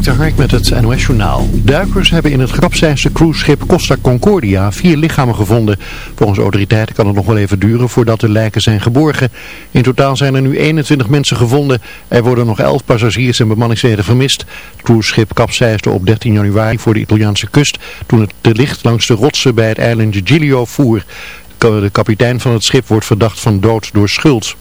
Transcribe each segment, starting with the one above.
Dik de Hark met het NOS Journaal. Duikers hebben in het Grapsijnse cruiseschip Costa Concordia vier lichamen gevonden. Volgens autoriteiten kan het nog wel even duren voordat de lijken zijn geborgen. In totaal zijn er nu 21 mensen gevonden. Er worden nog 11 passagiers en bemanningsleden vermist. Het cruiseschip kapseisde op 13 januari voor de Italiaanse kust toen het te licht langs de rotsen bij het eilandje Giglio voer. De kapitein van het schip wordt verdacht van dood door schuld.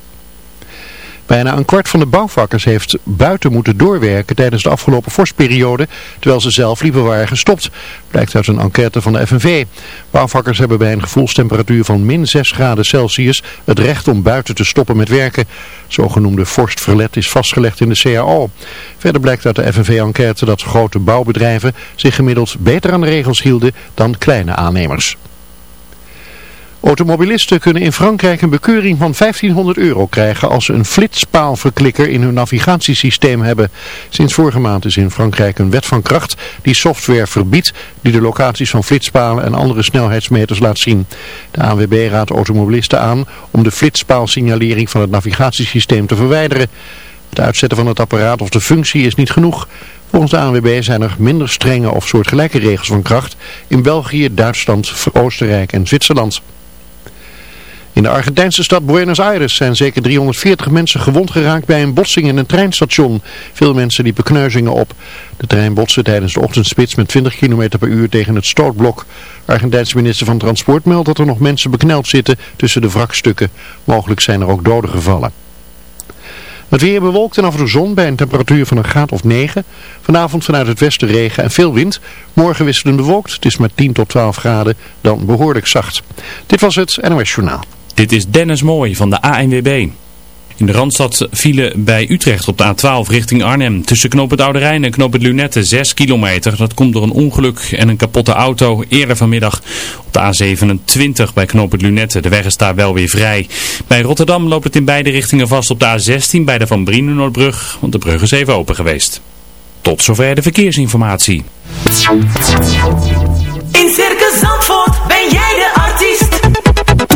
Bijna een kwart van de bouwvakkers heeft buiten moeten doorwerken tijdens de afgelopen vorstperiode, terwijl ze zelf liever waren gestopt, blijkt uit een enquête van de FNV. Bouwvakkers hebben bij een gevoelstemperatuur van min 6 graden Celsius het recht om buiten te stoppen met werken. Zogenoemde vorstverlet is vastgelegd in de CAO. Verder blijkt uit de FNV-enquête dat grote bouwbedrijven zich gemiddeld beter aan de regels hielden dan kleine aannemers. Automobilisten kunnen in Frankrijk een bekeuring van 1500 euro krijgen als ze een flitspaalverklikker in hun navigatiesysteem hebben. Sinds vorige maand is in Frankrijk een wet van kracht die software verbiedt die de locaties van flitspalen en andere snelheidsmeters laat zien. De ANWB raadt automobilisten aan om de flitspaalsignalering van het navigatiesysteem te verwijderen. Het uitzetten van het apparaat of de functie is niet genoeg. Volgens de ANWB zijn er minder strenge of soortgelijke regels van kracht in België, Duitsland, Oostenrijk en Zwitserland. In de Argentijnse stad Buenos Aires zijn zeker 340 mensen gewond geraakt bij een botsing in een treinstation. Veel mensen liepen kneuzingen op. De trein botste tijdens de ochtendspits met 20 km per uur tegen het stootblok. Argentijnse minister van Transport meldt dat er nog mensen bekneld zitten tussen de wrakstukken. Mogelijk zijn er ook doden gevallen. Het weer bewolkt en af en toe zon bij een temperatuur van een graad of 9. Vanavond vanuit het westen regen en veel wind. Morgen wisselend bewolkt. Het is maar 10 tot 12 graden. Dan behoorlijk zacht. Dit was het NOS Journaal. Dit is Dennis Mooij van de ANWB. In de Randstad vielen bij Utrecht op de A12 richting Arnhem. Tussen knoop het Oude Rijn en knoop het Lunette 6 kilometer. Dat komt door een ongeluk en een kapotte auto eerder vanmiddag op de A27 bij knoop het Lunette. De weg is daar wel weer vrij. Bij Rotterdam loopt het in beide richtingen vast op de A16 bij de Van Brienenoordbrug. Want de brug is even open geweest. Tot zover de verkeersinformatie.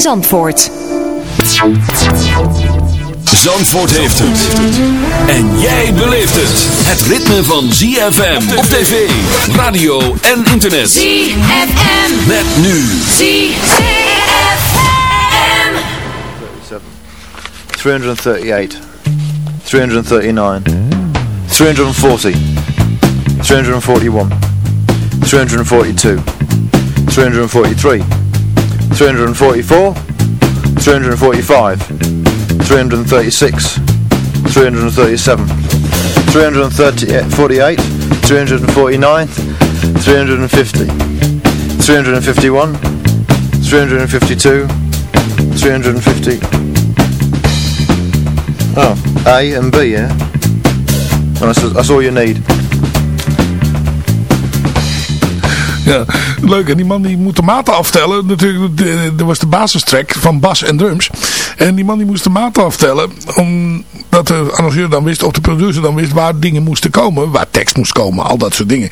Zandvoort. Zandvoort heeft het. En jij beleeft het. Het ritme van ZFM op tv, radio en internet. ZFM. Met nu. ZFM. 338 339 340 341 342 343 344 345 336 337 348 349 350 351 352 350 Oh, A and B, yeah? Well, that's, that's all you need. Ja, leuk. En die man die moet de maten aftellen. Natuurlijk, er was de basistrack van bas en drums. En die man die moest de maat aftellen. Omdat de arrangeur dan wist, of de producer dan wist waar dingen moesten komen. Waar tekst moest komen, al dat soort dingen.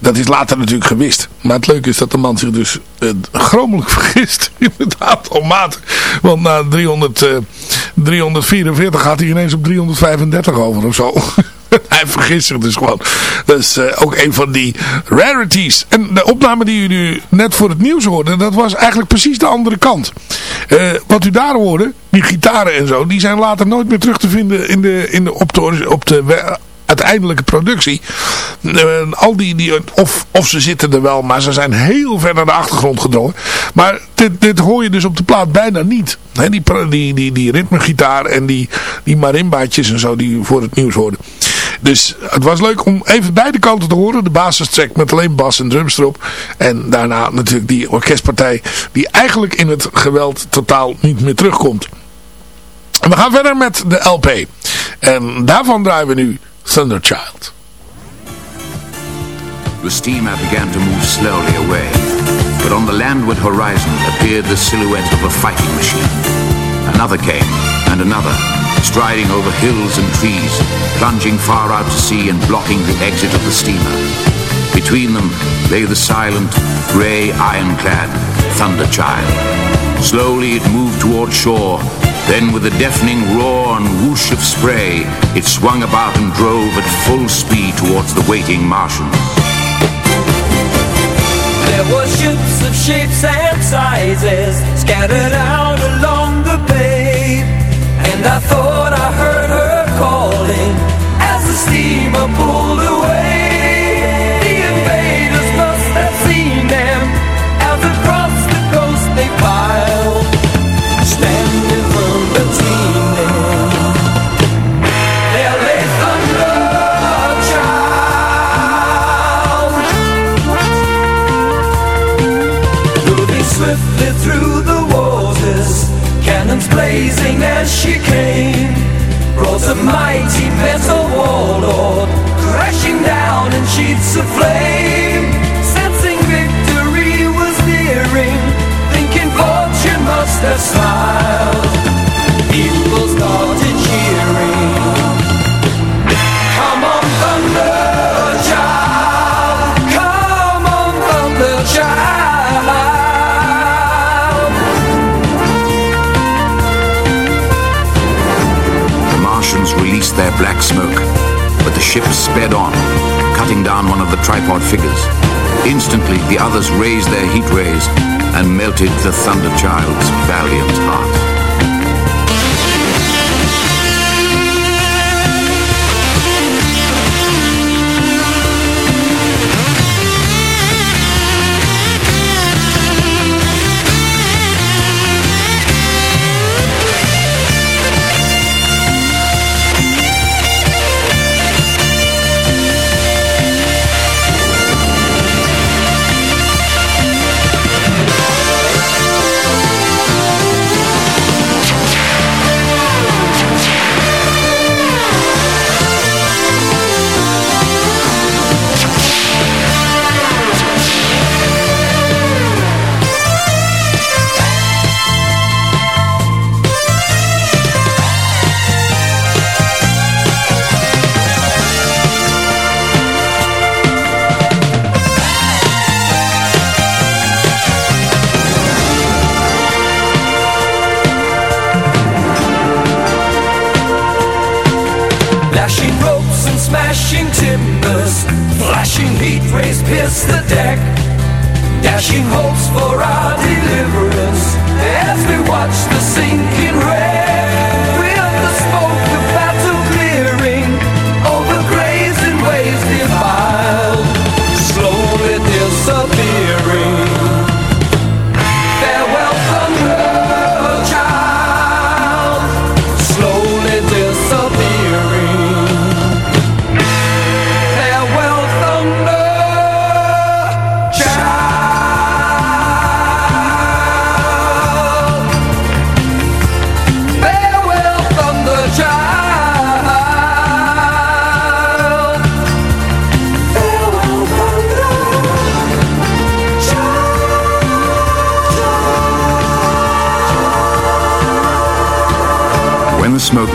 Dat is later natuurlijk gewist. Maar het leuke is dat de man zich dus uh, gromelijk vergist in het aantal maten. Want na 300, uh, 344 gaat hij ineens op 335 over of zo. Hij vergist zich dus gewoon. Dat is uh, ook een van die rarities. En de opname die u nu net voor het nieuws hoorde, dat was eigenlijk precies de andere kant. Uh, wat u daar hoorde, die gitaren en zo, die zijn later nooit meer terug te vinden in de, in de, op de, op de uiteindelijke productie. Uh, al die, die of, of ze zitten er wel, maar ze zijn heel ver naar de achtergrond gedrongen. Maar dit, dit hoor je dus op de plaat bijna niet. Die, die, die, die ritmegitaar en die, die marimbaatjes en zo die voor het nieuws hoorden. Dus het was leuk om even beide kanten te horen. De basistrack met alleen bas en drums erop. En daarna natuurlijk die orkestpartij die eigenlijk in het geweld totaal niet meer terugkomt. We gaan verder met de LP. En daarvan draaien we nu Thunder Child. The steamer began to move slowly away. But on the landward horizon appeared the silhouette of a fighting machine. Another came, and another, striding over hills and trees, plunging far out to sea and blocking the exit of the steamer. Between them lay the silent, grey, ironclad Thunder Child. Slowly it moved toward shore, then with a deafening roar and whoosh of spray, it swung about and drove at full speed towards the waiting Martians. There were ships of shapes and sizes scattered out along the bay, I thought I heard her calling as the steamer pulled away. As she came. Brought a mighty metal warlord crashing down in sheets of flame. Sensing victory was nearing, thinking fortune must have smiled. People started black smoke, but the ship sped on, cutting down one of the tripod figures. Instantly, the others raised their heat rays and melted the Thunder Child's valiant heart.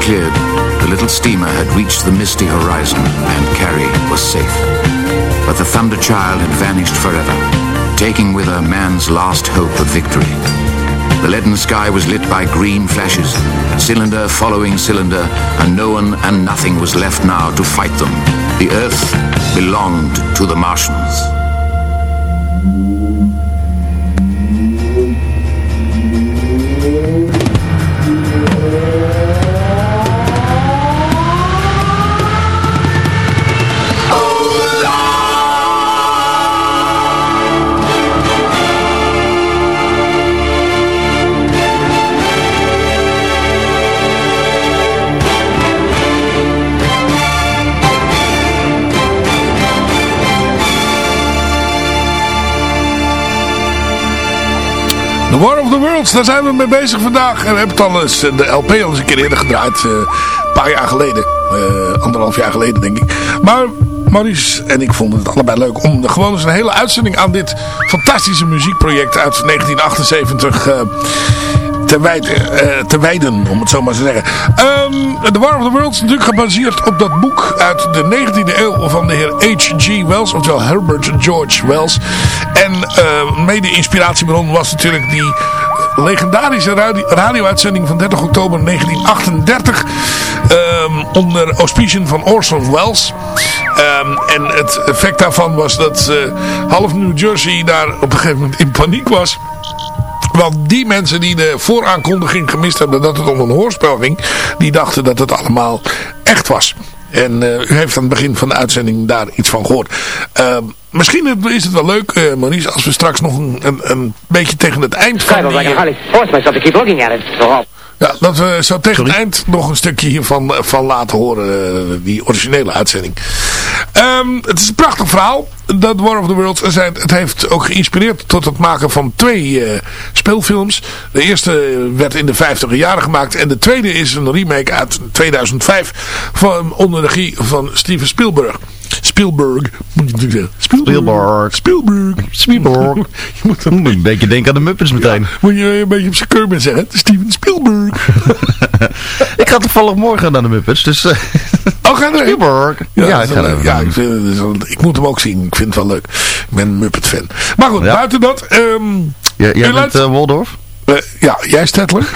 Cleared, the little steamer had reached the misty horizon and Carrie was safe. But the Thunder Child had vanished forever, taking with her man's last hope of victory. The leaden sky was lit by green flashes, cylinder following cylinder, and no one and nothing was left now to fight them. The Earth belonged to the Martians. War of the Worlds, daar zijn we mee bezig vandaag. En we hebben het al eens, de LP al eens een keer eerder gedraaid. eh, een paar jaar geleden. eh, anderhalf jaar geleden denk ik. Maar Maurice en ik vonden het allebei leuk om gewoon eens een hele uitzending aan dit fantastische muziekproject uit 1978 eh, te, wijden, eh, te wijden, om het zo maar te zeggen. Ehm, The War of the Worlds is natuurlijk gebaseerd op dat boek uit de 19e eeuw van de heer H.G. Wells, oftewel Herbert George Wells. En eh, mede inspiratiebron was natuurlijk die legendarische radio- radio-uitzending van 30 oktober 1938 ehm, onder auspiciën van Orson Welles. Ehm, en het effect daarvan was dat eh, half New Jersey daar op een gegeven moment in paniek was. Want die mensen die de vooraankondiging gemist hebben dat het om een hoorspel ging, die dachten dat het allemaal echt was. En eh, u heeft aan het begin van de uitzending daar iets van gehoord. Ehm, misschien is het wel leuk, eh Maurice, als we straks nog een, een, een beetje tegen het eind van die, I can hardly force myself to keep looking at it. So, ja, dat we zo tegen het eind nog een stukje hiervan eh, van laten horen. die originele uitzending. Ehm, het is een prachtig verhaal. Dat War of the Worlds. Het heeft ook geïnspireerd tot het maken van twee eh, speelfilms. De eerste werd in de 50 jaren gemaakt. En de tweede is een remake uit 2005. Van, onder de regie van Steven Spielberg. Spielberg, moet je natuurlijk zeggen. Spielberg. Spielberg. Spielberg. Je moet Moet een beetje denken aan de Muppets meteen. moet je een beetje op zijn Kermit zeggen. Steven Spielberg. ik ga toevallig morgen naar de Muppets, dus... eh, Oh, ga er Spielberg. Ja, ik ja ik, vind, is wel- ik moet hem ook zien. Ik vind het wel leuk. Ik ben een Muppet fan. Maar goed, Ja. buiten dat. ehm, Jij, bent eh, Waldorf? eh, ja, jij Stettler.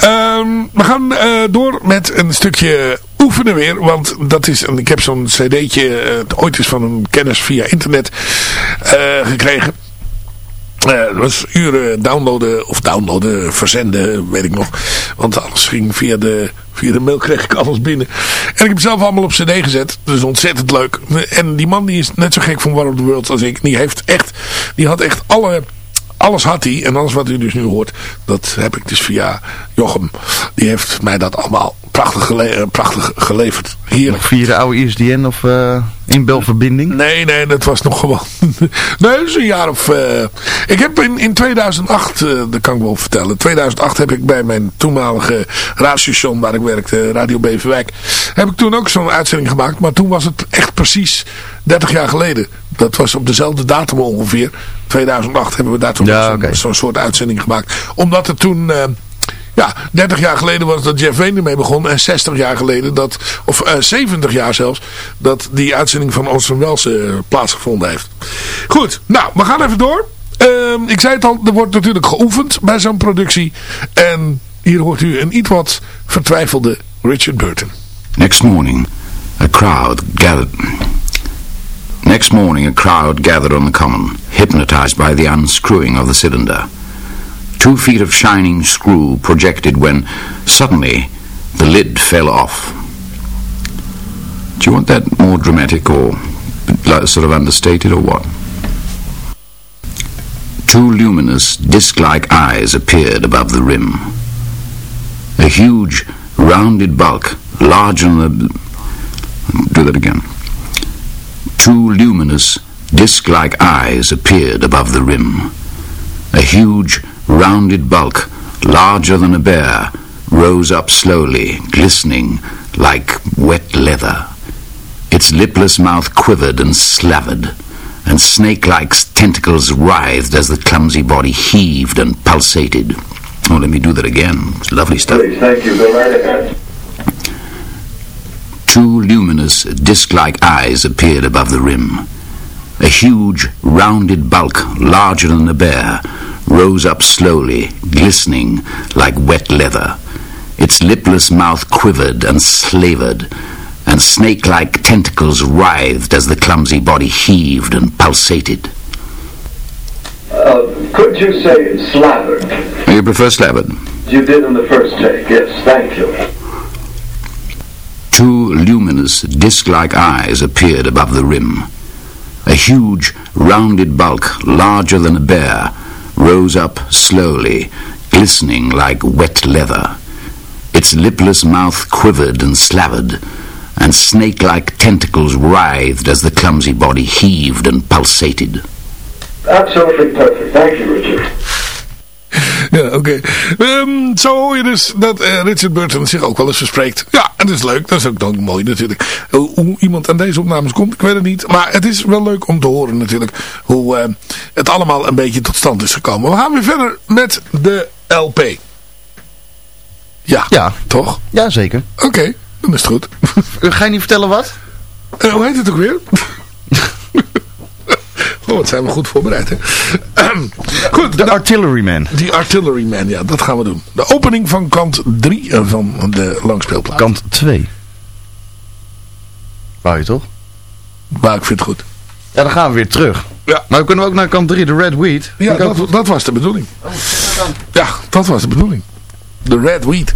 Ehm, we gaan eh, door met een stukje oefenen weer. Want dat is, een, ik heb zo'n cd'tje eh, ooit eens van een kennis via internet eh, gekregen. Eh, dat was uren downloaden, of downloaden, verzenden, weet ik nog. Want alles ging via de, via de mail, kreeg ik alles binnen. En ik heb het zelf allemaal op cd gezet. Dus ontzettend leuk. En die man die is net zo gek van War of the World als ik. Die heeft echt, die had echt alle... Alles had hij. En alles wat u dus nu hoort, dat heb ik dus via Jochem. Die heeft mij dat allemaal prachtig, gele eh, prachtig geleverd. Heerlijk. Via de oude ISDN of inbelverbinding? Nee, nee, dat was nog gewoon... nee, dat is een jaar of... eh, Ik heb in, in 2008, eh, dat kan ik wel vertellen. 2008 heb ik bij mijn toenmalige radiostation waar ik werkte, Radio Beverwijk... heb ik toen ook zo'n uitzending gemaakt. Maar toen was het echt precies 30 jaar geleden. Dat was op dezelfde datum ongeveer. 2008 hebben we daar toen Ja, zo'n soort uitzending gemaakt. Omdat het toen... eh, ja, 30 jaar geleden was dat Jeff Wayne ermee begon. En 60 jaar geleden, dat, of eh 70 jaar zelfs, dat die uitzending van Orson Welles eh, plaatsgevonden heeft. Goed, nou, we gaan even door. Ehm, ik zei het al, er wordt natuurlijk geoefend bij zo'n productie. En hier hoort u een iets wat vertwijfelde Richard Burton. Next morning, a crowd gathered. Next morning, a crowd gathered on the common, hypnotized by the unscrewing of the cylinder. Two feet of shining screw projected when, suddenly, the lid fell off. Do you want that more dramatic or sort of understated or what? Two luminous, disc-like eyes appeared above the rim. A huge, rounded bulk, larger than the... Do that again. Two luminous, disc-like eyes appeared above the rim. A huge, rounded bulk, larger than a bear, rose up slowly, glistening like wet leather. Its lipless mouth quivered and slavered, and snake-like tentacles writhed as the clumsy body heaved and pulsated. Oh, let me do that again. It's lovely stuff. Please, thank you. Go right ahead. Two luminous, disc-like eyes appeared above the rim. A huge, rounded bulk, larger than a bear, rose up slowly, glistening like wet leather. Its lipless mouth quivered and slavered, and snake-like tentacles writhed as the clumsy body heaved and pulsated. Uh, could you say slavered? You prefer slavered? You did in the first take. Yes, thank you. Two luminous, disc-like eyes appeared above the rim. A huge, rounded bulk, larger than a bear, rose up slowly, glistening like wet leather. Its lipless mouth quivered and slavered, and snake-like tentacles writhed as the clumsy body heaved and pulsated. Absolutely perfect. Thank you, Richard. Ja, oké. Ehm, zo hoor je dus dat eh, Richard Burton zich ook wel eens verspreekt. Ja, en dat is leuk. Dat is ook dan mooi natuurlijk. Hoe, iemand aan deze opnames komt, ik weet het niet. Maar het is wel leuk om te horen natuurlijk hoe eh, het allemaal een beetje tot stand is gekomen. We gaan weer verder met de LP. Ja, Ja. toch? Ja, zeker. Oké, dan is het goed. Ga je niet vertellen wat? Eh, hoe heet het ook weer? oh, wat zijn we goed voorbereid, hè? goed, De Artilleryman. die Artilleryman, ja, dat gaan we doen. De opening van kant 3 van de langspeelplaat. Kant 2. Wou je toch? Maar ik vind het goed. Ja, dan gaan we weer terug. Ja. Maar we kunnen ook naar kant 3, de Red Weed. Ja, Ik ook- dat, dat was de bedoeling. Ja, dat was de bedoeling. De Red Weed.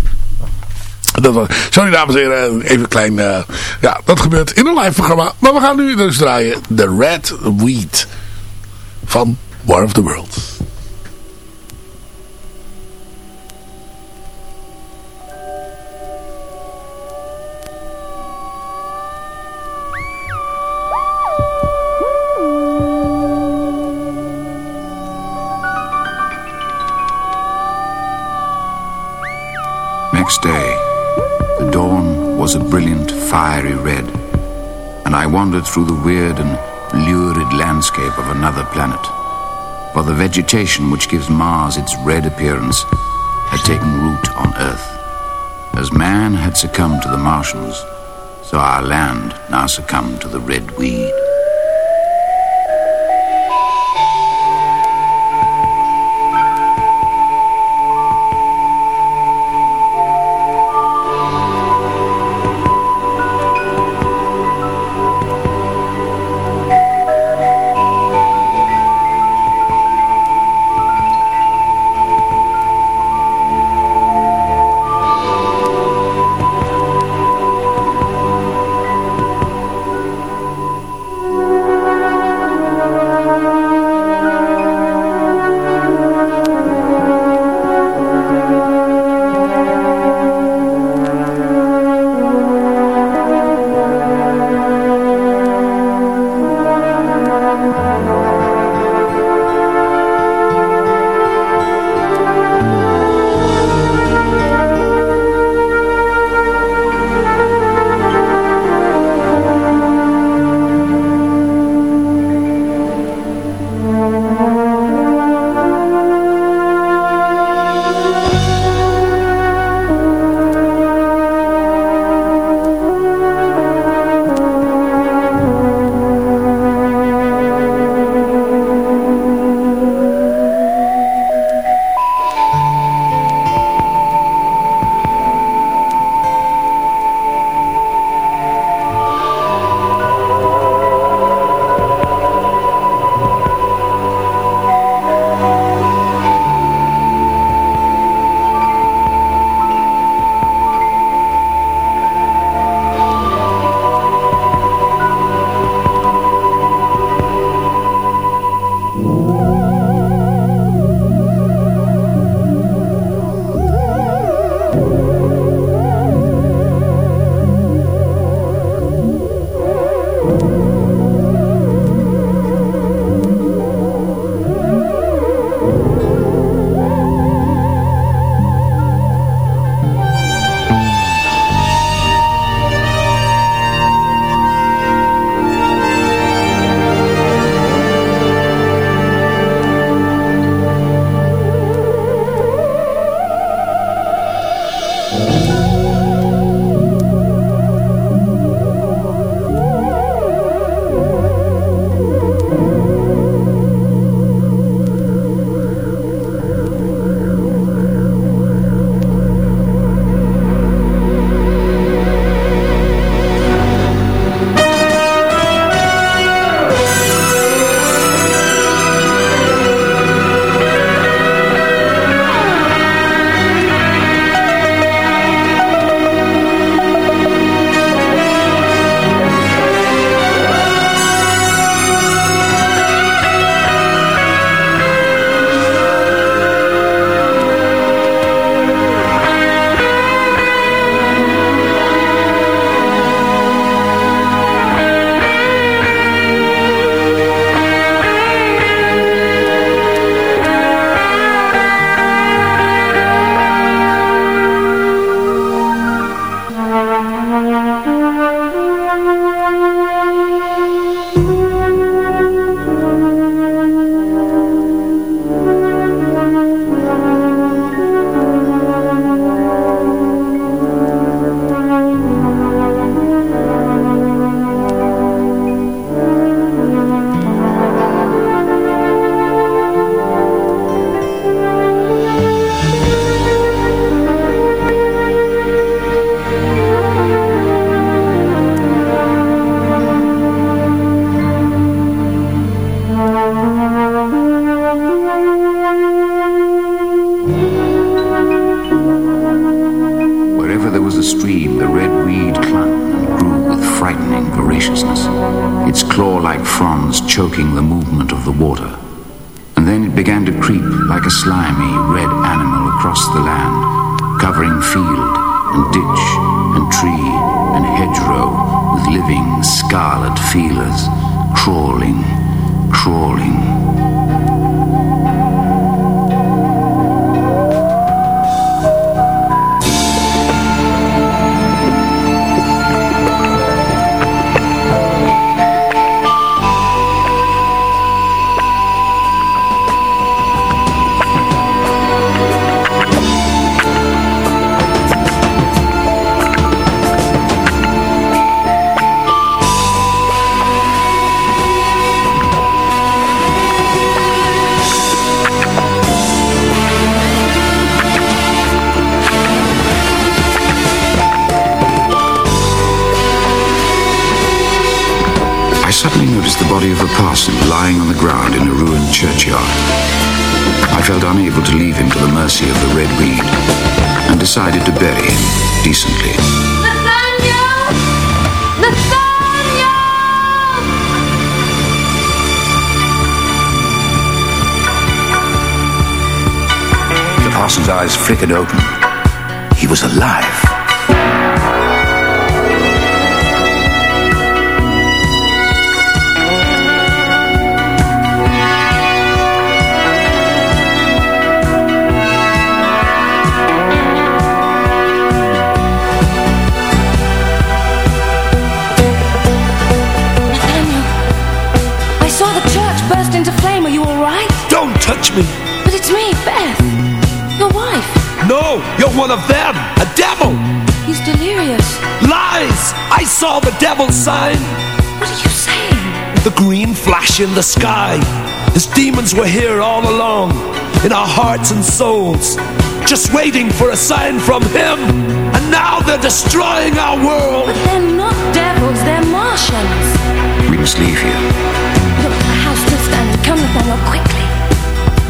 Dat was, sorry dames en heren, even een klein... eh, ja, dat gebeurt in een live programma. Maar we gaan nu dus draaien. De Red Weed. Van War of the Worlds. Next day, the dawn was a brilliant, fiery red, and I wandered through the weird and lurid landscape of another planet. For the vegetation which gives Mars its red appearance had taken root on Earth. As man had succumbed to the Martians, so our land now succumbed to the red weed. Body of a parson lying on the ground in a ruined churchyard. I felt unable to leave him to the mercy of the red weed and decided to bury him decently. Nathaniel! Nathaniel! The parson's eyes flickered open. He was alive. Touch me. But it's me, Beth. Your wife. No, you're one of them. A devil. He's delirious. Lies! I saw the devil's sign. What are you saying? The green flash in the sky. His demons were here all along. In our hearts and souls. Just waiting for a sign from him. And now they're destroying our world. But they're not devils, they're Martians. We must leave here. Look, the house still standing. Come, Nathaniel, quickly.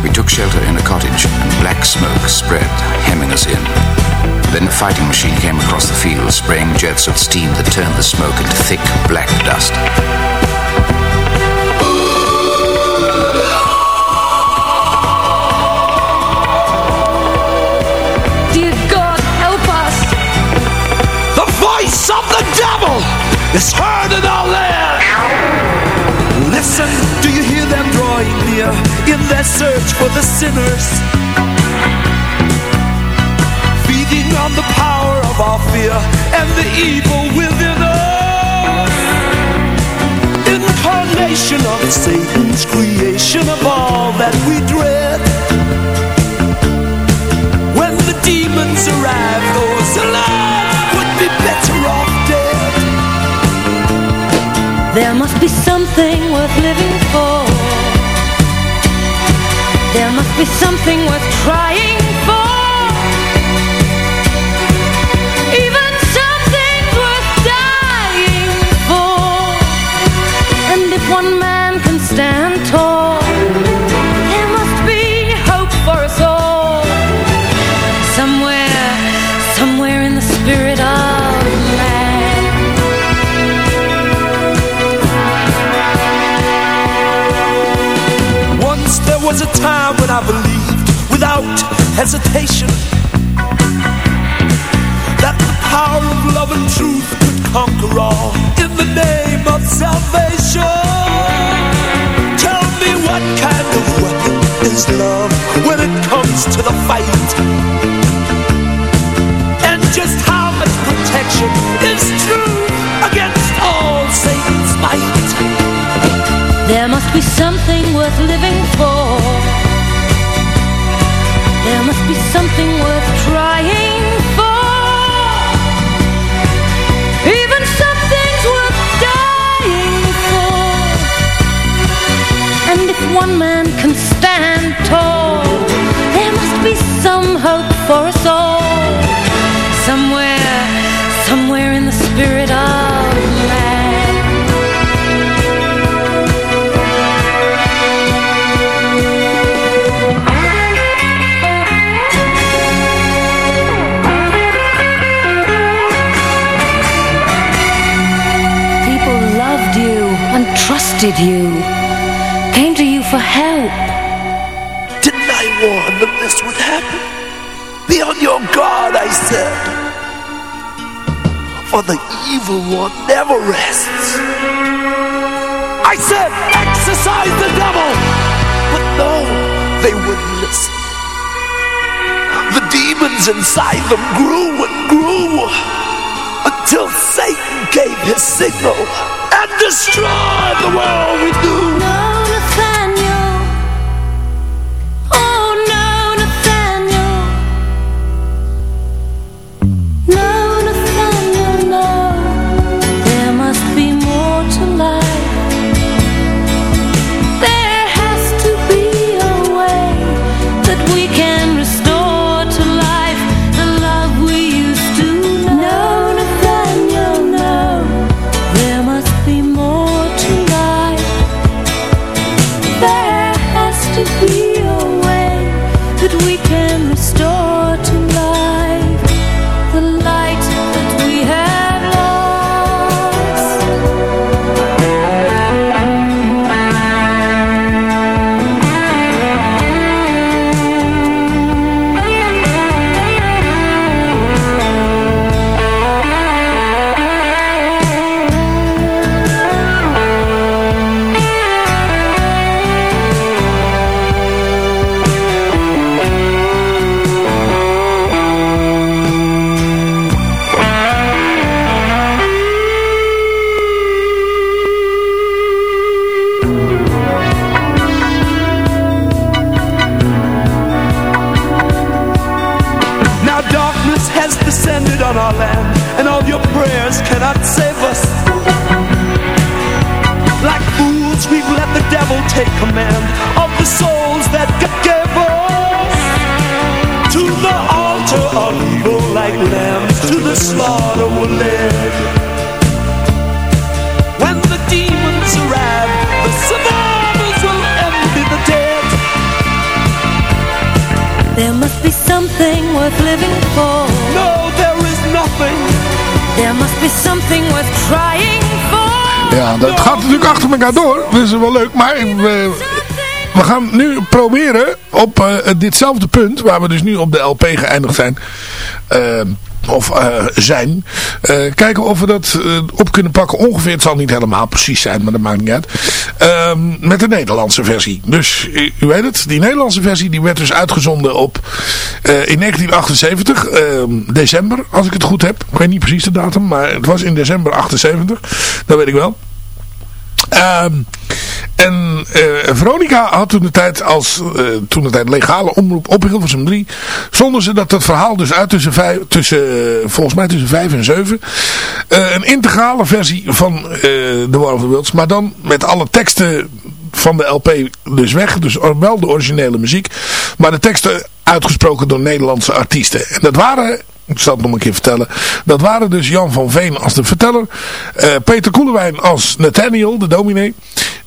We took shelter in a cottage, and black smoke spread, hemming us in. Then a fighting machine came across the field, spraying jets of steam that turned the smoke into thick, black dust. Dear God, help us! The voice of the devil is heard in our land! Listen, do you hear them drawing near in their search for the sinners? Feeding on the power of our fear and the evil within us. Incarnation of Satan's creation of all that we dread. When the demons arrive, those alive would be better off dead. There must be something worth living for. There must be something worth trying for. Even something worth dying for. And if one was a time when I believed without hesitation that the power of love and truth could conquer all in the name of salvation. Tell me what kind of weapon is love when it comes to the fight? And just how much protection is true against all Satan's might? There must be something worth living for. Be something worth trusted you, came to you for help. Didn't I warn that this would happen? Be on your guard, I said. For the evil one never rests. I said, exercise the devil! But no, they wouldn't listen. The demons inside them grew and grew until Satan gave his signal and destroyed the world we knew. Achter elkaar door. Is wel leuk. Maar we, we gaan nu proberen op eh, ditzelfde punt, waar we dus nu op de LP geëindigd zijn, eh, of eh, zijn, eh, kijken of we dat eh, op kunnen pakken. Ongeveer, het zal niet helemaal precies zijn, maar dat maakt niet uit. Ehm, met de Nederlandse versie. Dus u, weet het, die Nederlandse versie die werd dus uitgezonden op eh, in 1978, ehm, december, als ik het goed heb. Ik weet niet precies de datum, maar het was in december 78. Dat weet ik wel. Ehm, en eh, Veronica had toen de tijd als eh, toen de tijd legale omroep op Hilversum 3 zonden ze dat het verhaal dus uit tussen, vijf, tussen eh, volgens mij tussen 5 en 7 eh, een integrale versie van The War of the Worlds maar dan met alle teksten van de LP dus weg. Dus wel de originele muziek maar de teksten uitgesproken door Nederlandse artiesten. En dat waren ik zal het nog een keer vertellen. Dat waren dus Jan van Veen als de verteller. eh, Peter Koelewijn als Nathaniel, de dominee.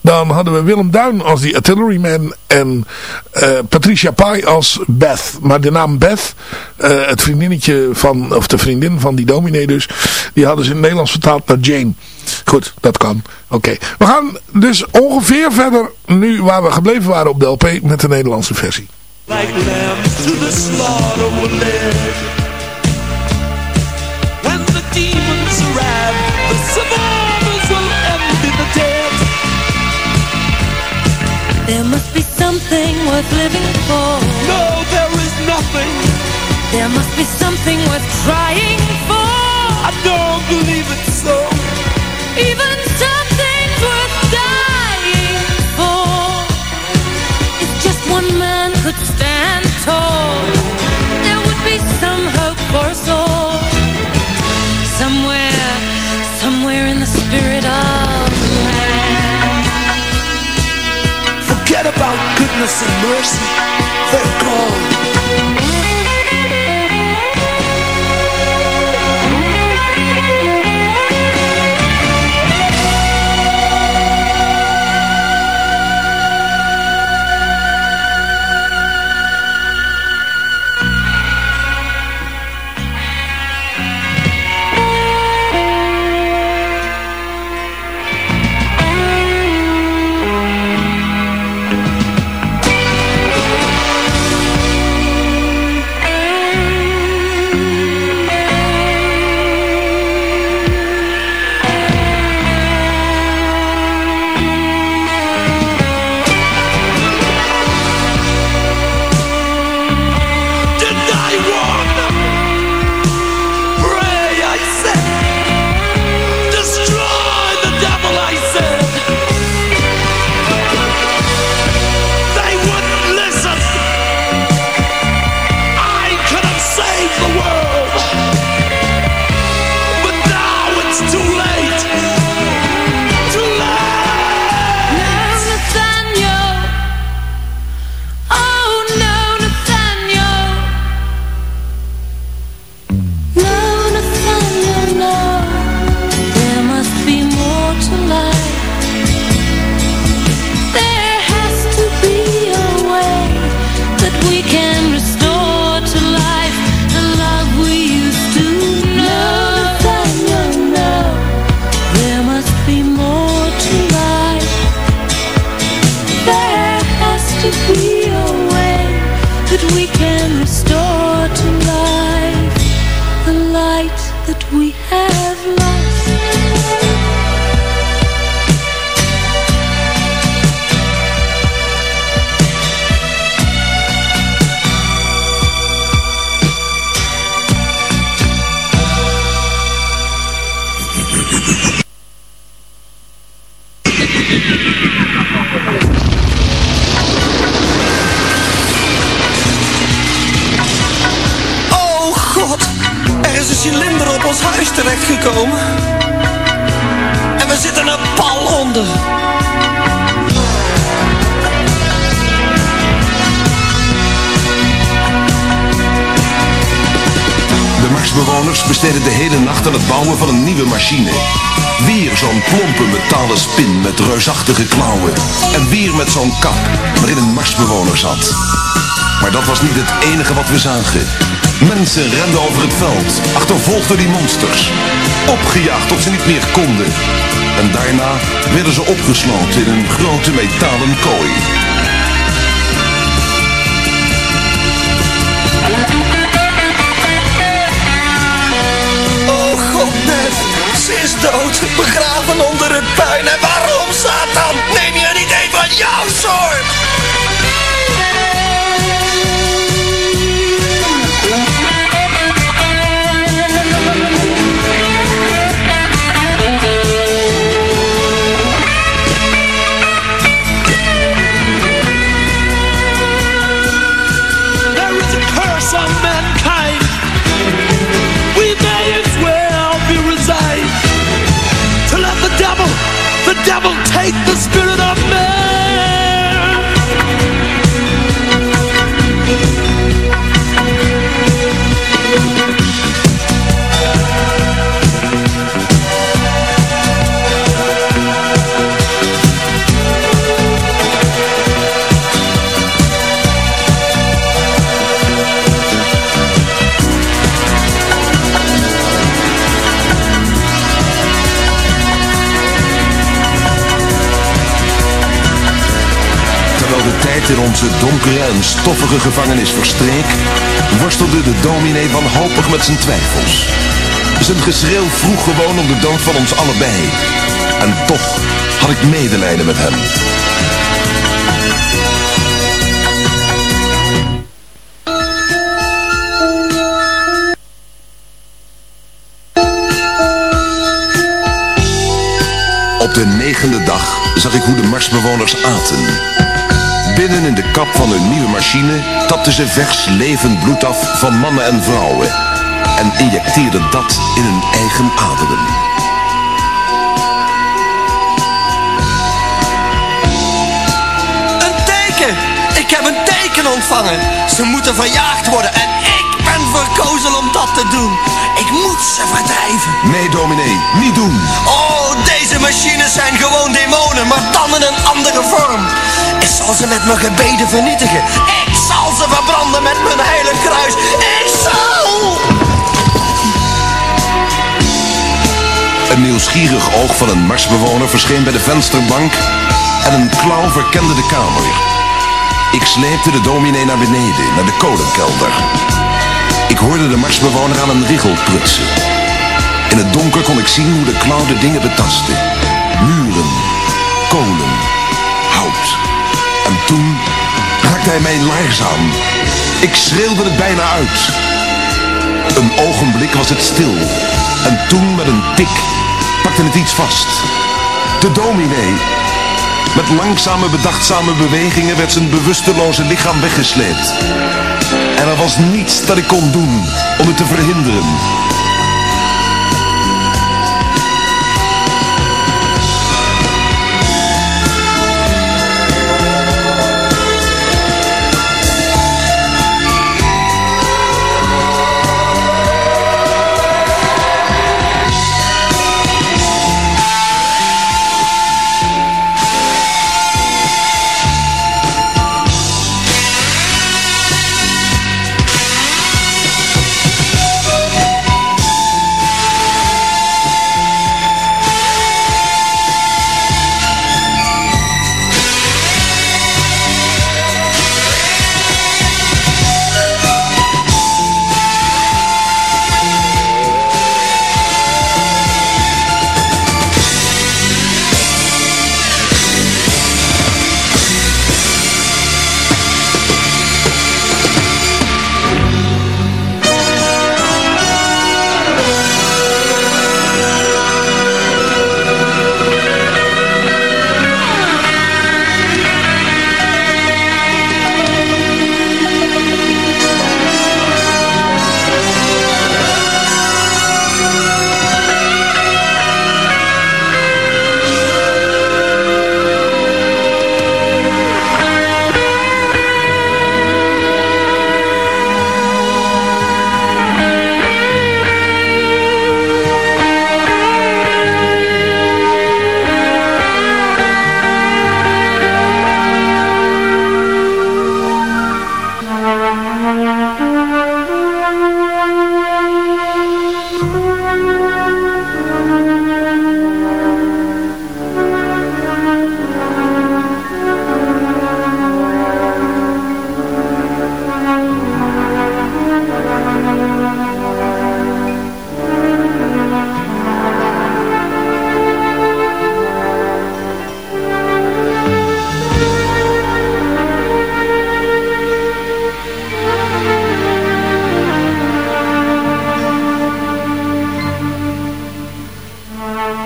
Dan hadden we Willem Duin als die artilleryman. En eh, Patricia Pai als Beth. Maar de naam Beth, eh, het vriendinnetje van, of de vriendin van die dominee dus. Die hadden ze in het Nederlands vertaald naar Jane. Goed, dat kan. Oké. We gaan dus ongeveer verder nu waar we gebleven waren op de LP met de Nederlandse versie. There must be something worth living for. No, there is nothing. There must be something worth trying for. I don't believe it so. Even something's worth dying for. If just one man could stand tall, there would be some hope for us all. Somewhere, somewhere in the spirit goodness and mercy. They're gone. Marsbewoners besteden de hele nacht aan het bouwen van een nieuwe machine. Weer zo'n plompe metalen spin met reusachtige klauwen. En weer met zo'n kap waarin een Marsbewoner zat. Maar dat was niet het enige wat we zagen. Mensen renden over het veld, achtervolgd door die monsters. Opgejaagd tot ze niet meer konden. En daarna werden ze opgesloten in een grote metalen kooi. Is dood, begraven onder het puin. En waarom, Satan? Neem je niet een van jouw soort? Take the spirit of man. In onze donkere en stoffige gevangenis verstreek, worstelde de dominee wanhopig met zijn twijfels. Zijn geschreeuw vroeg gewoon om de dood van ons allebei. En toch had ik medelijden met hem. Op de negende dag zag ik hoe de Marsbewoners aten. Binnen in de kap van hun nieuwe machine tapten ze vers levend bloed af van mannen en vrouwen. En injecteerden dat in hun eigen aderen. Een teken! Ik heb een teken ontvangen. Ze moeten verjaagd worden en ik ben verkozen om dat te doen. Ik moet ze verdrijven. Nee, dominee, niet doen. Oh, deze machines zijn gewoon demonen, maar dan in een andere vorm. Ik zal ze met mijn gebeden vernietigen. Ik zal ze verbranden met mijn heilig kruis. Ik zal... Een nieuwsgierig oog van een Marsbewoner verscheen bij de vensterbank en een klauw verkende de kamer. Ik sleepte de dominee naar beneden, naar de kolenkelder. Hoorde de Marsbewoner aan een richel prutsen. In het donker kon ik zien hoe de klauw de dingen betastte. Muren, kolen, hout. En toen raakte hij mijn laars aan. Ik schreeuwde het bijna uit. Een ogenblik was het stil. En toen met een tik pakte het iets vast. De dominee. Met langzame bedachtzame bewegingen werd zijn bewusteloze lichaam weggesleept. En er was niets dat ik kon doen om het te verhinderen.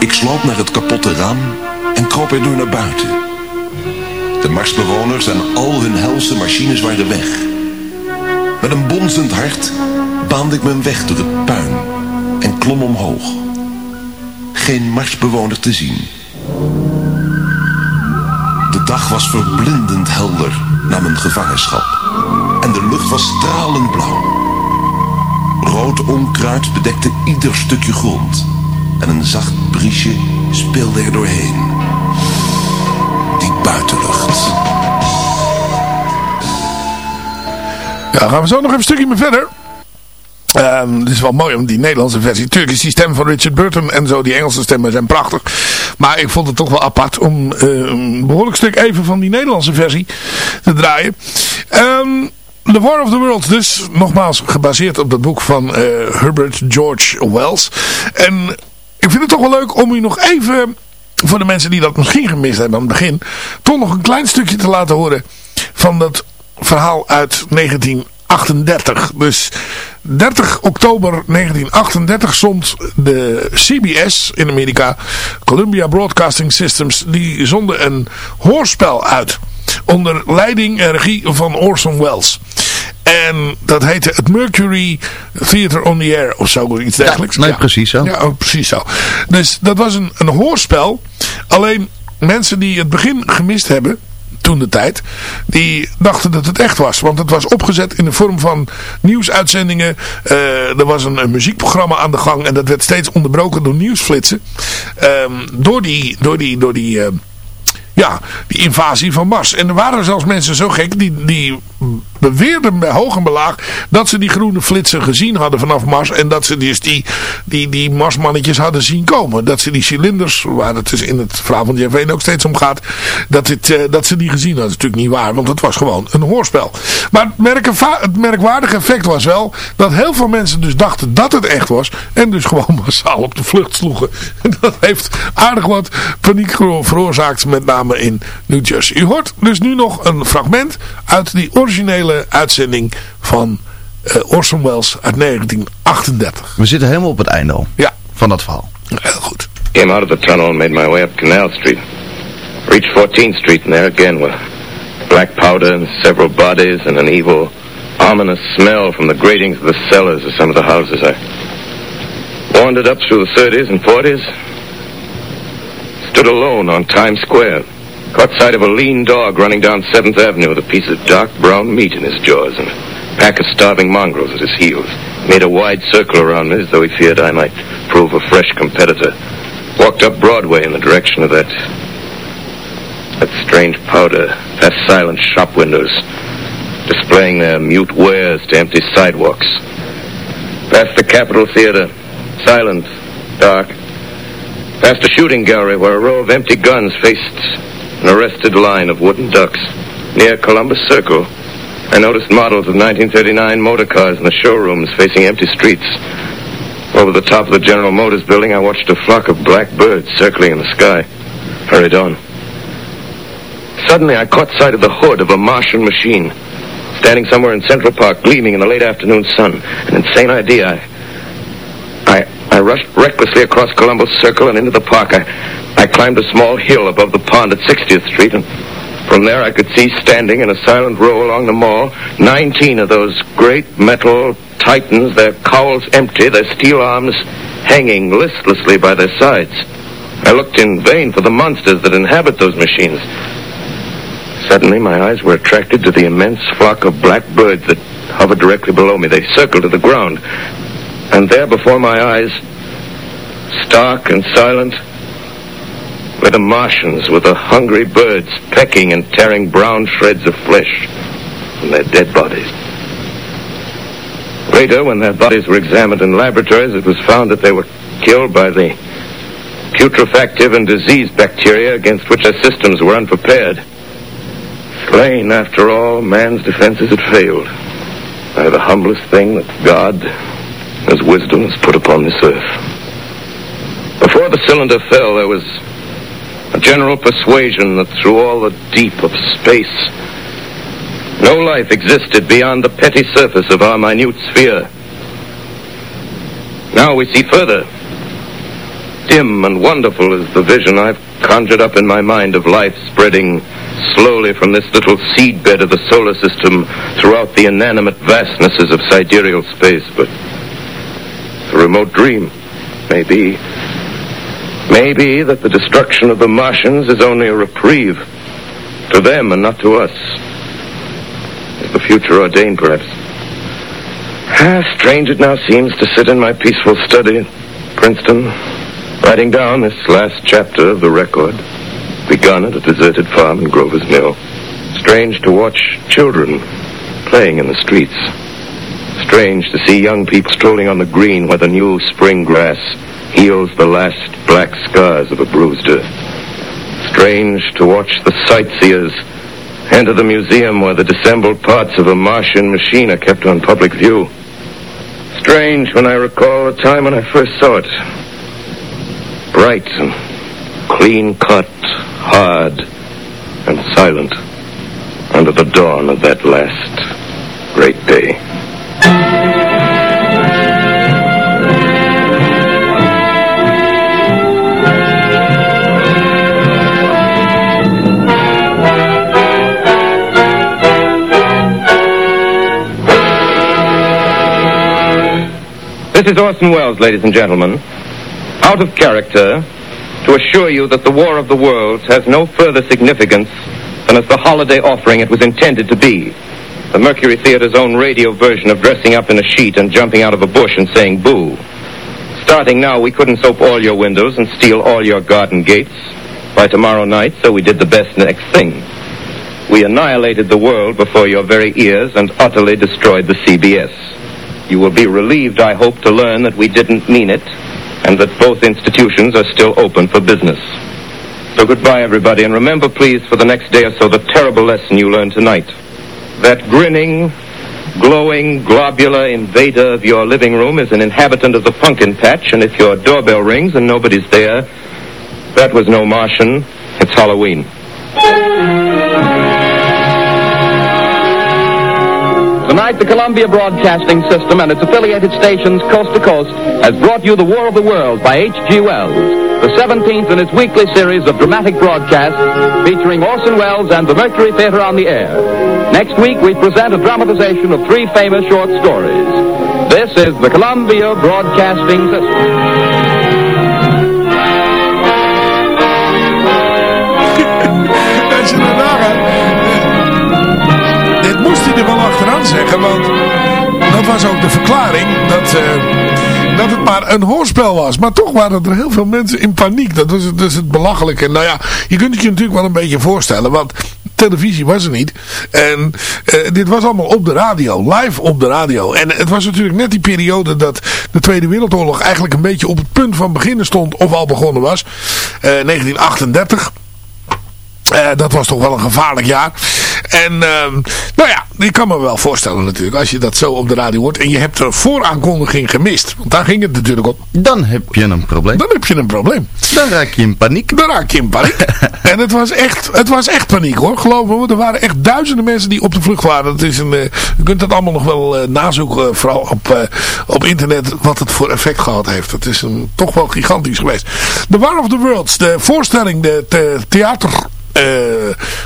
Ik sloop naar het kapotte raam en kroop erdoor naar buiten. De Marsbewoners en al hun helse machines waren weg. Met een bonzend hart baande ik mijn weg door het puin en klom omhoog. Geen Marsbewoner te zien. De dag was verblindend helder na mijn gevangenschap. En de lucht was stralend blauw. Rood onkruid bedekte ieder stukje grond. En een zacht briesje speelde er doorheen. Die buitenlucht. Ja, gaan we zo nog even een stukje meer verder. Ehm het is wel mooi om die Nederlandse versie. Natuurlijk is die stem van Richard Burton en zo, die Engelse stemmen zijn prachtig. Maar ik vond het toch wel apart om eh, een behoorlijk stuk even van die Nederlandse versie te draaien. Ehm The War of the Worlds dus, nogmaals gebaseerd op dat boek van eh, Herbert George Wells. En ik vind het toch wel leuk om u nog even, voor de mensen die dat misschien gemist hebben aan het begin, toch nog een klein stukje te laten horen van dat verhaal uit 1938. Dus 30 oktober 1938 zond de CBS in Amerika, Columbia Broadcasting Systems, die zonden een hoorspel uit. Onder leiding en regie van Orson Welles. En dat heette het Mercury Theater on the Air of zo, iets dergelijks. nee, precies zo. Ja, oh, precies zo. Dus dat was een, een hoorspel. Alleen mensen die het begin gemist hebben, toen de tijd, die dachten dat het echt was. Want het was opgezet in de vorm van nieuwsuitzendingen. Eh, er was een, een muziekprogramma aan de gang en dat werd steeds onderbroken door nieuwsflitsen. Ehm, door die, door die, door die... eh, ja, die invasie van Mars. En er waren zelfs mensen zo gek die, die beweerden hoog en belaag dat ze die groene flitsen gezien hadden vanaf Mars. En dat ze dus die, die, die Marsmannetjes hadden zien komen. Dat ze die cilinders, waar het dus in het verhaal van Jeff ook steeds om gaat, dat, het, eh, dat ze die gezien hadden. Dat is natuurlijk niet waar, want het was gewoon een hoorspel. Maar het, merkwaardige effect was wel dat heel veel mensen dus dachten dat het echt was. En dus gewoon massaal op de vlucht sloegen. En dat heeft aardig wat paniek veroorzaakt, met name in New Jersey. U hoort dus nu nog een fragment uit die originele uitzending van eh, Orson Welles uit 1938. We zitten helemaal op het einde al. Ja. Van dat verhaal. Heel goed. Came out of the tunnel and made my way up Canal Street. Reached 14th Street and there again were black powder and several bodies and an evil, ominous smell from the gratings of the cellars of some of the houses. I wandered up through the 30s and 40s. Stood alone on Times Square. Caught sight of a lean dog running down 7th Avenue with a piece of dark brown meat in his jaws and a pack of starving mongrels at his heels. Made a wide circle around me as though he feared I might prove a fresh competitor. Walked up Broadway in the direction of that that strange powder, past silent shop windows, displaying their mute wares to empty sidewalks. Past the Capitol Theater, silent, dark. Past a shooting gallery where a row of empty guns faced an arrested line of wooden ducks. Near Columbus Circle, I noticed models of 1939 motor cars in the showrooms facing empty streets. Over the top of the General Motors building, I watched a flock of black birds circling in the sky. Hurried on. Suddenly, I caught sight of the hood of a Martian machine, standing somewhere in Central Park, gleaming in the late afternoon sun. An insane idea. I, I, rushed recklessly across Columbus Circle and into the park. I, I climbed a small hill above the pond at 60th Street, and from there I could see standing in a silent row along the mall 19 of those great metal titans, their cowls empty, their steel arms hanging listlessly by their sides. I looked in vain for the monsters that inhabit those machines. Suddenly, my eyes were attracted to the immense flock of black birds that hovered directly below me. They circled to the ground. And there before my eyes, stark and silent, were the Martians with the hungry birds pecking and tearing brown shreds of flesh from their dead bodies. Later, when their bodies were examined in laboratories, it was found that they were killed by the putrefactive and diseased bacteria against which our systems were unprepared. Slain, after all, man's defenses had failed by the humblest thing that God, as wisdom, is put upon this earth. Before the cylinder fell, there was a general persuasion that through all the deep of space, no life existed beyond the petty surface of our minute sphere. Now we see further. dim and wonderful is the vision I've conjured up in my mind of life spreading slowly from this little seedbed of the solar system throughout the inanimate vastnesses of sidereal space, but a remote dream, maybe. Maybe that the destruction of the Martians is only a reprieve to them and not to us. Is the future ordained, perhaps? Ah, strange it now seems to sit in my peaceful study Princeton, writing down this last chapter of the record, begun at a deserted farm in Grover's Mill. Strange to watch children playing in the streets. Strange to see young people strolling on the green where the new spring grass heals the last black scars of a bruised earth. Strange to watch the sightseers enter the museum where the dissembled parts of a Martian machine are kept on public view. Strange when I recall the time when I first saw it. Bright and clean cut, hard and silent under the dawn of that last great day. This is Orson Welles, ladies and gentlemen. Out of character, to assure you that the War of the Worlds has no further significance than as the holiday offering it was intended to be. The Mercury Theater's own radio version of dressing up in a sheet and jumping out of a bush and saying boo. Starting now, we couldn't soap all your windows and steal all your garden gates by tomorrow night, so we did the best next thing. We annihilated the world before your very ears and utterly destroyed the CBS. You will be relieved, I hope, to learn that we didn't mean it and that both institutions are still open for business. So goodbye, everybody, and remember, please, for the next day or so, the terrible lesson you learned tonight. That grinning, glowing, globular invader of your living room is an inhabitant of the pumpkin patch, and if your doorbell rings and nobody's there, that was no Martian. It's Halloween. Tonight, the Columbia Broadcasting System and its affiliated stations coast to coast has brought you The War of the Worlds by H.G. Wells, the 17th in its weekly series of dramatic broadcasts featuring Orson Welles and the Mercury Theater on the air. Next week, we present a dramatization of three famous short stories. This is the Columbia Broadcasting System. Nagaat, eh, hij er wel achteraan zeggen, want dat was ook de verklaring dat, eh, dat het maar een hoorspel was. Maar toch waren er heel veel mensen in paniek. Dat was het, dus het belachelijke. Nou ja, je kunt het je natuurlijk wel een beetje voorstellen, want televisie was er niet. En eh, dit was allemaal op de radio, live op de radio. En het was natuurlijk net die periode dat de Tweede Wereldoorlog eigenlijk een beetje op het punt van beginnen stond, of al begonnen was. Eh, 1938. Eh, dat was toch wel een gevaarlijk jaar. En ehm, nou ja, ik kan me wel voorstellen natuurlijk. Als je dat zo op de radio hoort. En je hebt de vooraankondiging gemist. Want daar ging het natuurlijk op. Dan heb je een probleem. Dan heb je een probleem. Dan raak je in paniek. Dan raak je in paniek. en het was, echt, het was echt paniek hoor. Geloof me. Er waren echt duizenden mensen die op de vlucht waren. Het is een, eh, je kunt dat allemaal nog wel eh, nazoeken. Vooral op, op internet. Wat het voor effect gehad heeft. Het is een, toch wel gigantisch geweest. The War of the Worlds. De voorstelling. De, de theater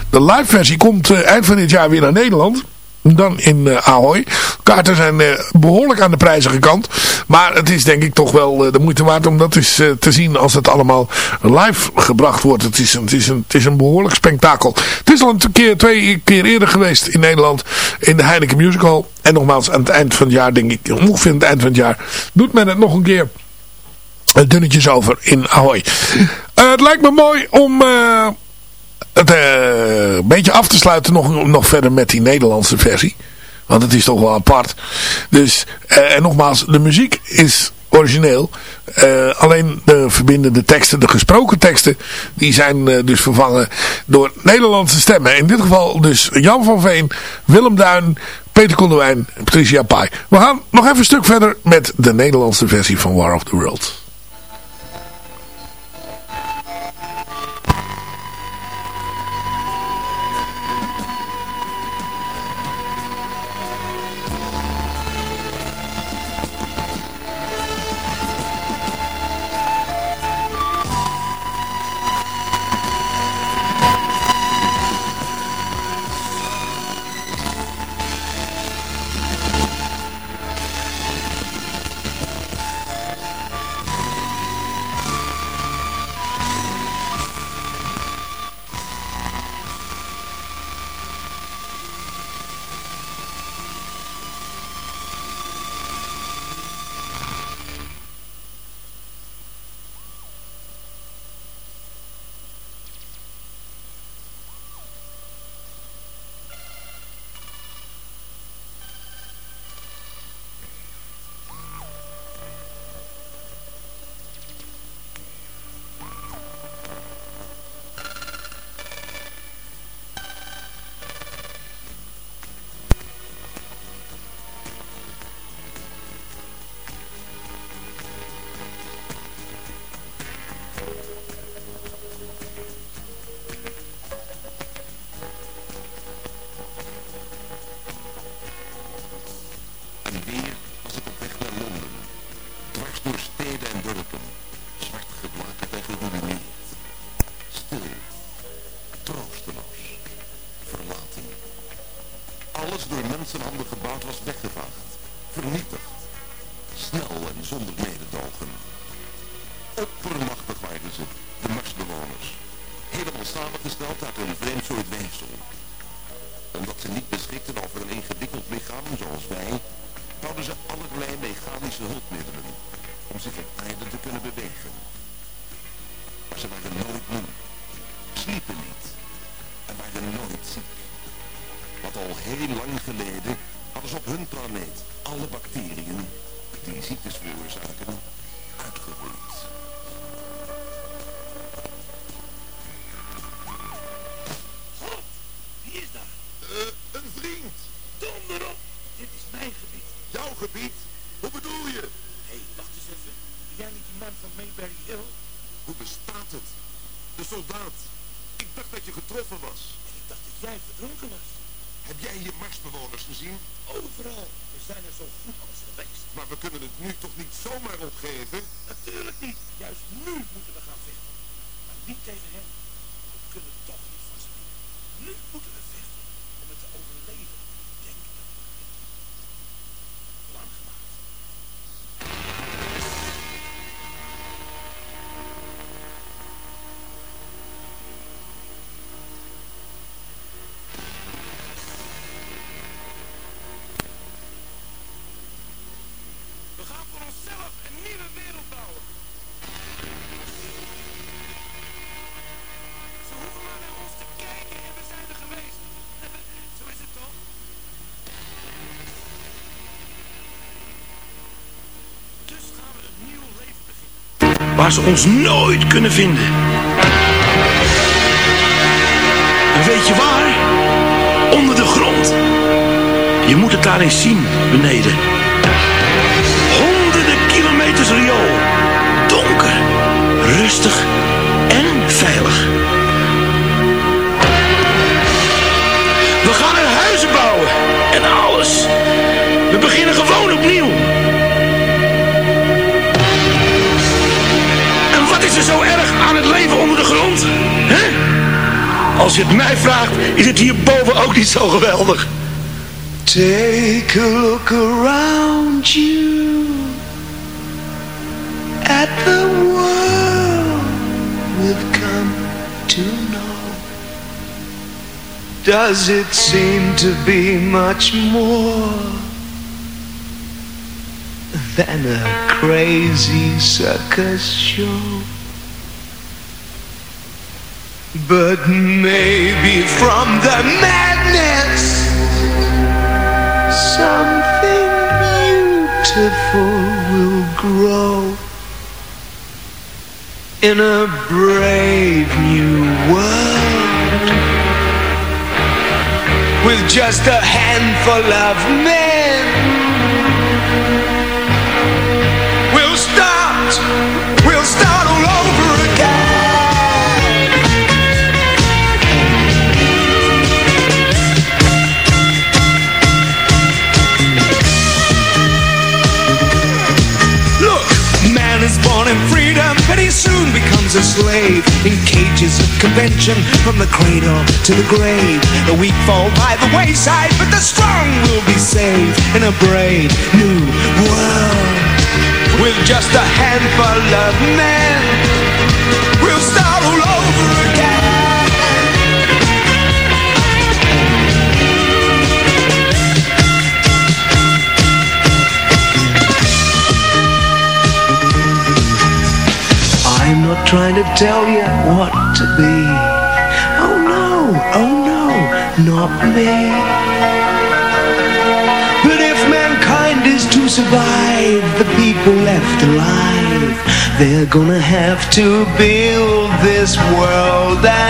de live versie komt eh, eind van dit jaar weer naar Nederland. Dan in uh, Ahoy. Kaarten zijn behoorlijk aan de prijzen gekant. Maar het is denk ik toch wel de moeite waard om dat eens te zien als het allemaal live gebracht wordt. Het is, een, het, is een, het is een behoorlijk spektakel. Het is al een keer, twee keer eerder geweest in Nederland. In de Heineken Musical. En nogmaals aan het eind van het jaar denk ik. Ongeveer aan het eind van het jaar. Doet men het nog een keer. Dunnetjes over in Ahoy. het lijkt me mooi om het uh, een beetje af te sluiten nog, nog verder met die Nederlandse versie. Want het is toch wel apart. Dus, uh, en nogmaals, de muziek is origineel. Uh, alleen de verbindende teksten, de gesproken teksten, die zijn dus vervangen door Nederlandse stemmen. In dit geval dus Jan van Veen, Willem Duin, Peter en Patricia Pai. We gaan nog even een stuk verder met de Nederlandse versie van War of the World. Waar ze ons nooit kunnen vinden. En weet je waar? Onder de grond. Je moet het daar eens zien, beneden. Honderden kilometers riool. Donker, rustig en veilig. We gaan er huizen bouwen en alles. We beginnen gewoon Als je het mij vraagt, is het hierboven ook niet zo geweldig. Take a look around you at the world we've come to know. Does it seem to be much more than a crazy circus show? But maybe from the madness something beautiful will grow in a brave new world with just a handful of men. In cages of convention from the cradle to the grave. The weak fall by the wayside, but the strong will be saved in a brave new world with just a handful of men. We'll start all over again. Trying to tell you what to be. Oh no, oh no, not me. But if mankind is to survive, the people left alive, they're gonna have to build this world. And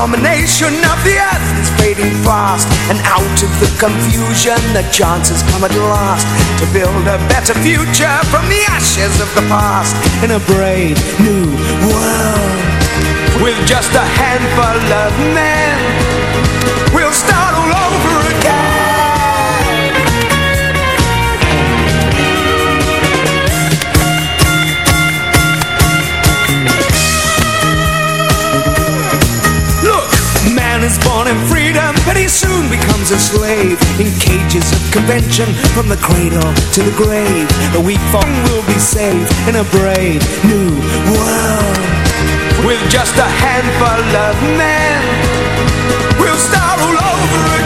domination of the earth is fading fast And out of the confusion the chance has come at last To build a better future from the ashes of the past in a brave new world. With just a handful of men, born in freedom, but he soon becomes a slave in cages of convention from the cradle to the grave. The weak fall will be saved in a brave new world. With just a handful of men, we'll start all over again.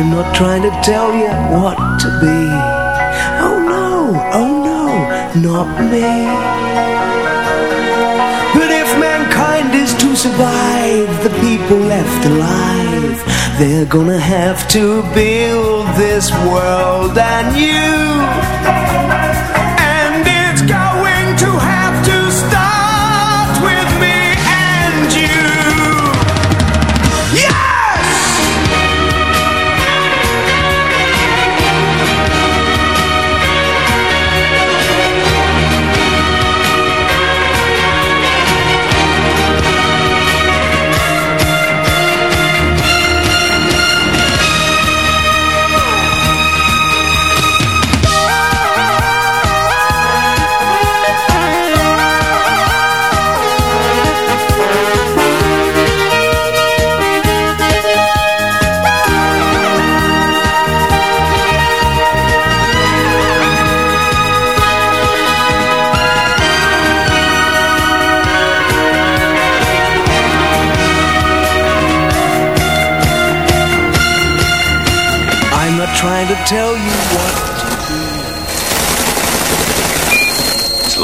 I'm not trying to tell you what to be. Oh no, oh no, not me. But if mankind is to survive, the people left alive, they're gonna have to build this world. And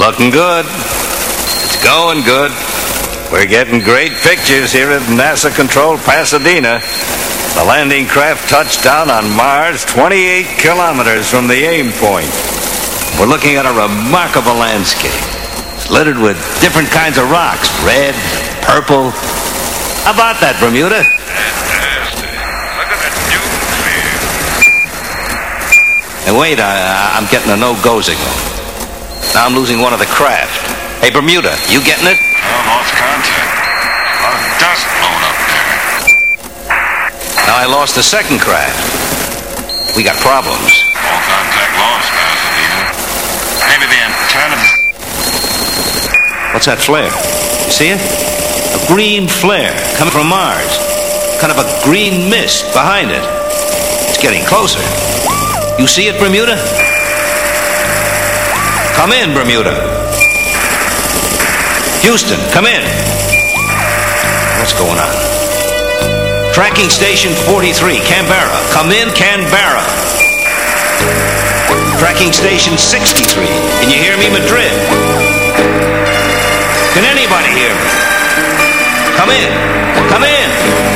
looking good. It's going good. We're getting great pictures here at NASA controlled Pasadena. The landing craft touched down on Mars 28 kilometers from the aim point. We're looking at a remarkable landscape. It's littered with different kinds of rocks. Red, purple. How about that, Bermuda? Fantastic. Look at that dune field. And wait, I, I'm getting a no-go signal. Now I'm losing one of the craft. Hey, Bermuda, you getting it? Oh, lost contact. A lot of dust blowing up there. Now I lost the second craft. We got problems. All contact lost, Pasadena. Maybe the antenna... What's that flare? You see it? A green flare coming from Mars. Kind of a green mist behind it. It's getting closer. You see it, Bermuda? Come in, Bermuda. Houston, come in. What's going on? Tracking station 43, Canberra. Come in, Canberra. Tracking station 63. Can you hear me, Madrid? Can anybody hear me? Come in. Come in.